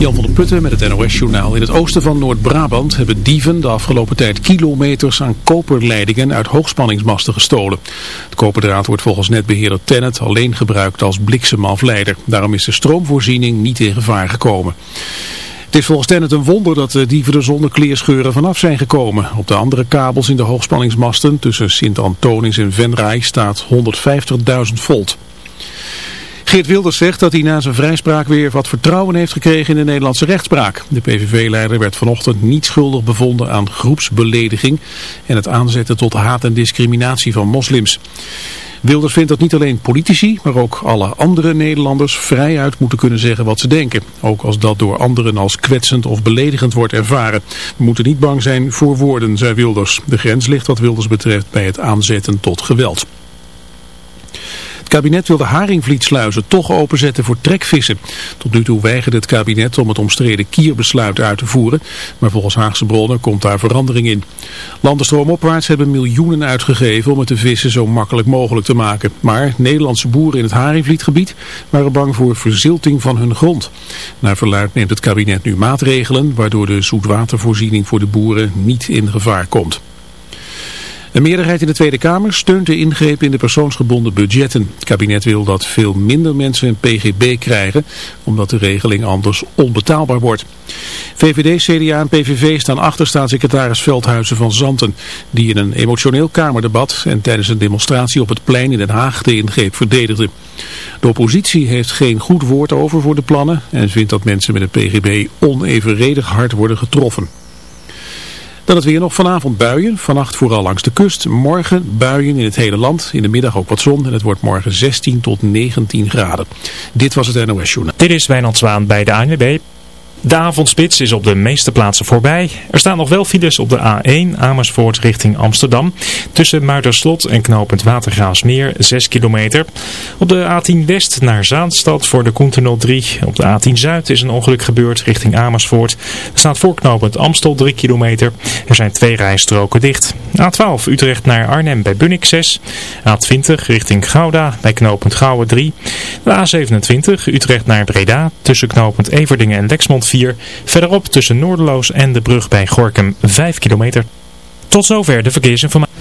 Jan van der Putten met het NOS-journaal. In het oosten van Noord-Brabant hebben dieven de afgelopen tijd kilometers aan koperleidingen uit hoogspanningsmasten gestolen. Het koperdraad wordt volgens netbeheerder Tennet alleen gebruikt als bliksemafleider. Daarom is de stroomvoorziening niet in gevaar gekomen. Het is volgens Tennet een wonder dat de dieven er zonder kleerscheuren vanaf zijn gekomen. Op de andere kabels in de hoogspanningsmasten tussen Sint-Antonis en Venray staat 150.000 volt. Geert Wilders zegt dat hij na zijn vrijspraak weer wat vertrouwen heeft gekregen in de Nederlandse rechtspraak. De PVV-leider werd vanochtend niet schuldig bevonden aan groepsbelediging en het aanzetten tot haat en discriminatie van moslims. Wilders vindt dat niet alleen politici, maar ook alle andere Nederlanders vrijuit moeten kunnen zeggen wat ze denken. Ook als dat door anderen als kwetsend of beledigend wordt ervaren. We moeten niet bang zijn voor woorden, zei Wilders. De grens ligt wat Wilders betreft bij het aanzetten tot geweld. Kabinet wil de haringvlietsluizen toch openzetten voor trekvissen. Tot nu toe weigerde het kabinet om het omstreden kierbesluit uit te voeren. Maar volgens Haagse bronnen komt daar verandering in. Landen stroomopwaarts hebben miljoenen uitgegeven om het de vissen zo makkelijk mogelijk te maken. Maar Nederlandse boeren in het haringvlietgebied waren bang voor verzilting van hun grond. Naar verluid neemt het kabinet nu maatregelen waardoor de zoetwatervoorziening voor de boeren niet in gevaar komt. Een meerderheid in de Tweede Kamer steunt de ingreep in de persoonsgebonden budgetten. Het kabinet wil dat veel minder mensen een PGB krijgen, omdat de regeling anders onbetaalbaar wordt. VVD, CDA en PVV staan achter staatssecretaris Veldhuizen van Zanten, die in een emotioneel Kamerdebat en tijdens een demonstratie op het plein in Den Haag de ingreep verdedigde. De oppositie heeft geen goed woord over voor de plannen en vindt dat mensen met een PGB onevenredig hard worden getroffen. Dan het weer nog vanavond buien. Vannacht vooral langs de kust. Morgen buien in het hele land. In de middag ook wat zon. En het wordt morgen 16 tot 19 graden. Dit was het NOS Journaal. Dit is Wijnand Zwaan bij de ANWB. De avondspits is op de meeste plaatsen voorbij. Er staan nog wel files op de A1 Amersfoort richting Amsterdam. Tussen Muiderslot en knooppunt Watergraafsmeer 6 kilometer. Op de A10 West naar Zaanstad voor de Koentunnel 3. Op de A10 Zuid is een ongeluk gebeurd richting Amersfoort. Er staat voor knooppunt Amstel 3 kilometer. Er zijn twee rijstroken dicht. A12 Utrecht naar Arnhem bij Bunnik 6. A20 richting Gouda bij knooppunt Gouwen 3. De A27 Utrecht naar Breda tussen knooppunt Everdingen en Lexmond 4. Verderop tussen Noorderloos en de brug bij Gorkum 5 kilometer. Tot zover de verkeersinformatie.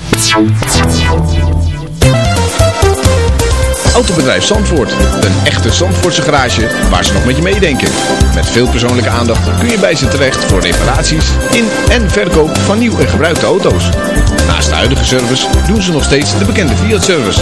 Autobedrijf Zandvoort. Een echte Zandvoortse garage waar ze nog met je meedenken. Met veel persoonlijke aandacht kun je bij ze terecht voor reparaties in en verkoop van nieuw en gebruikte auto's. Naast de huidige service doen ze nog steeds de bekende Fiat-service.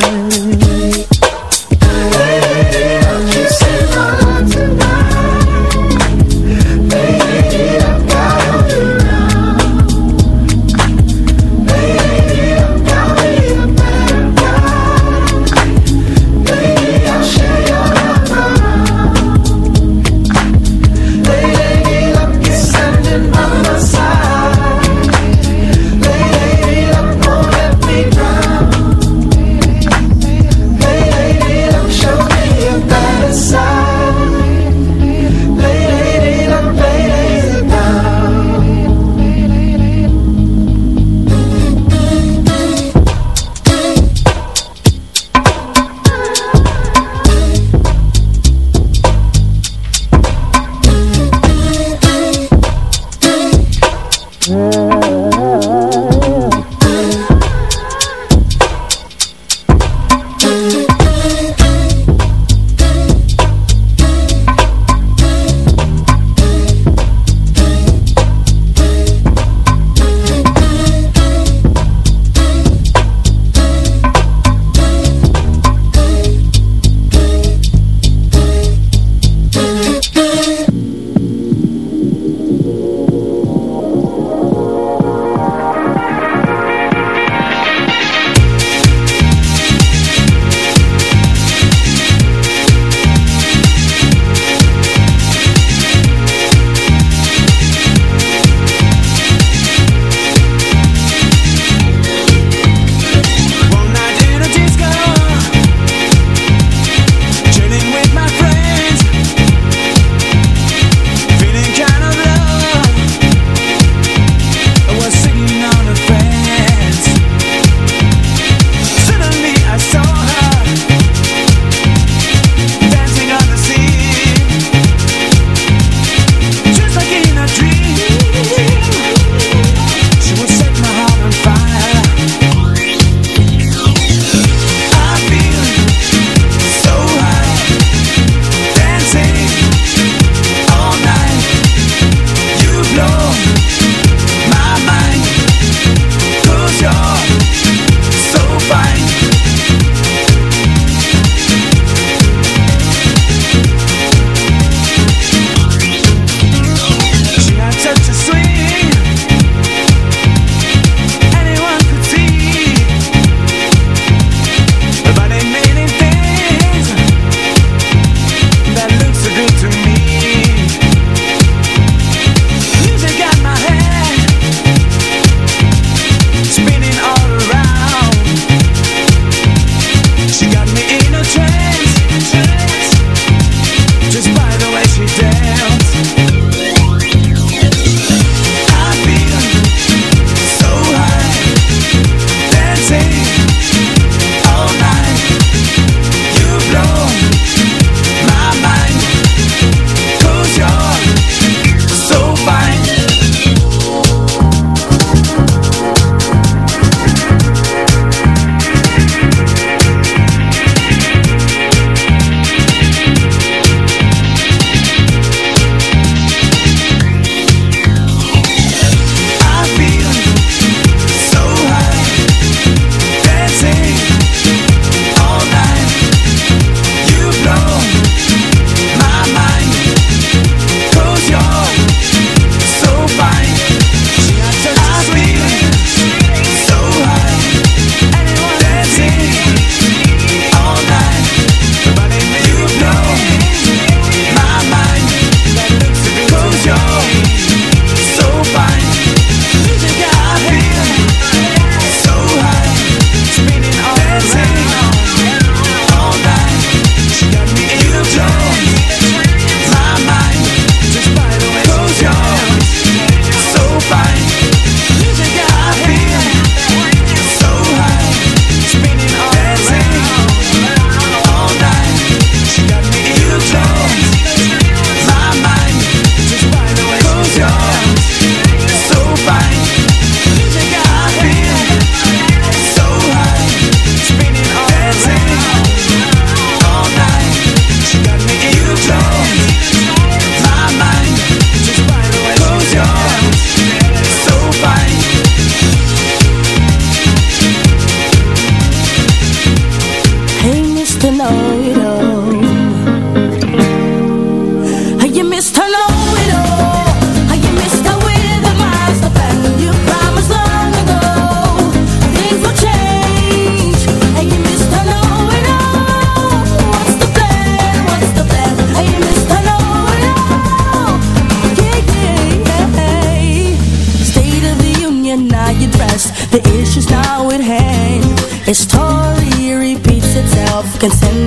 Can send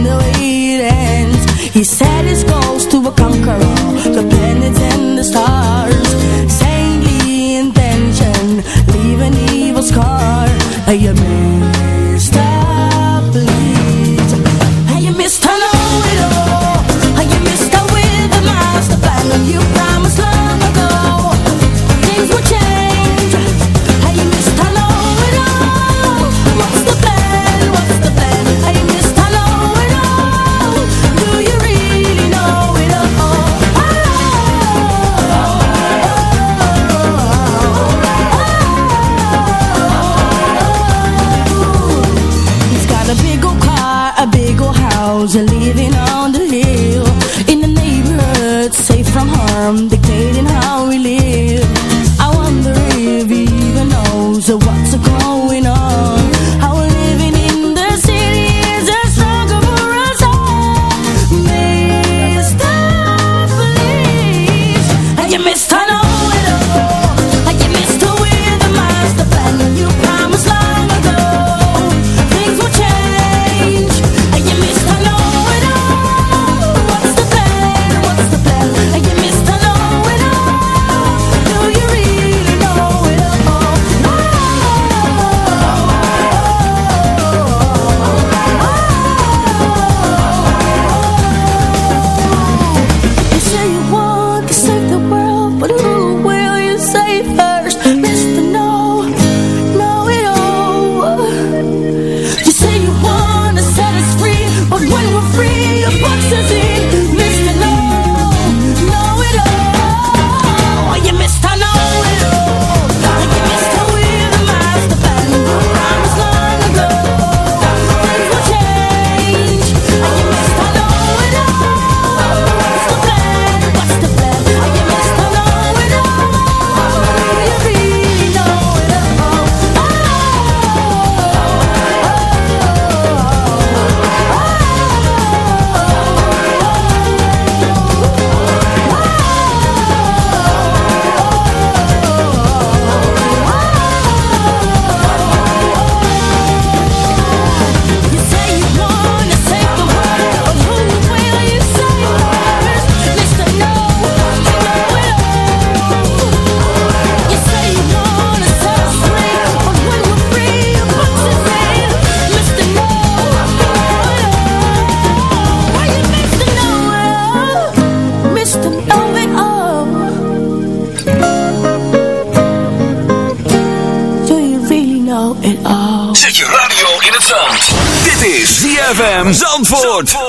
Zandvoort.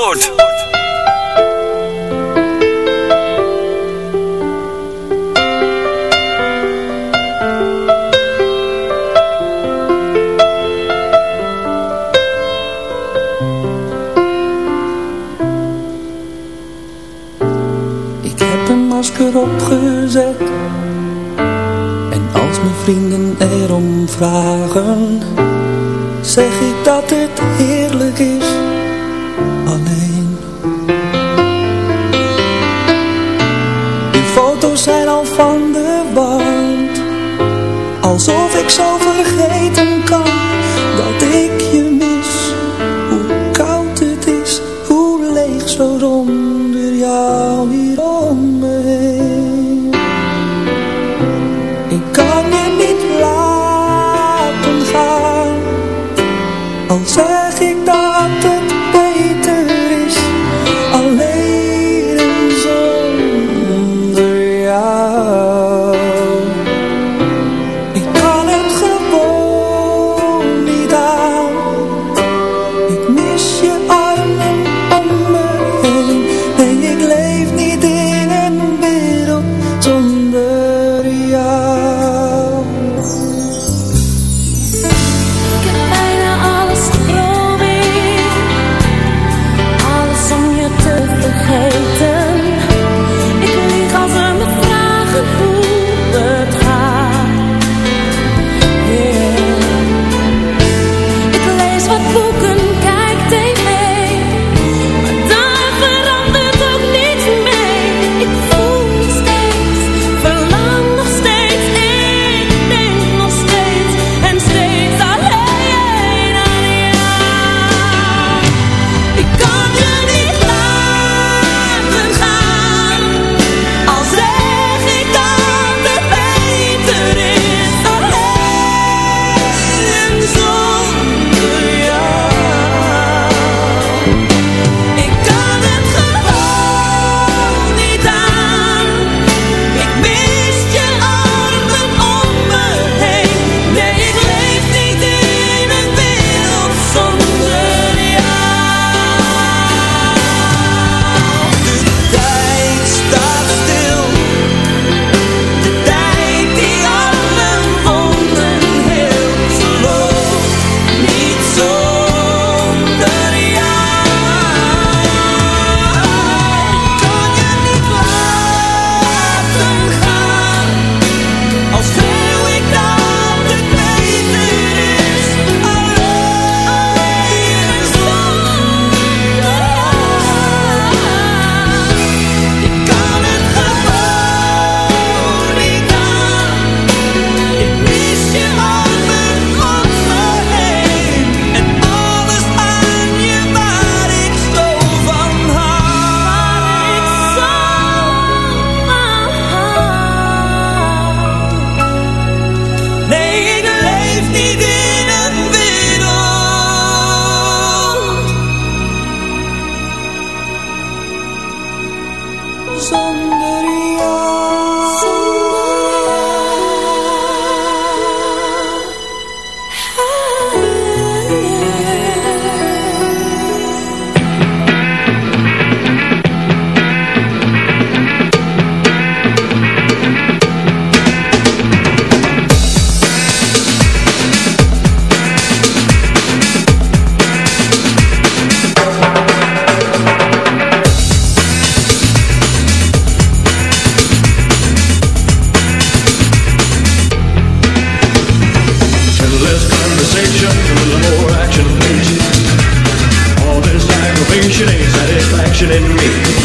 in me.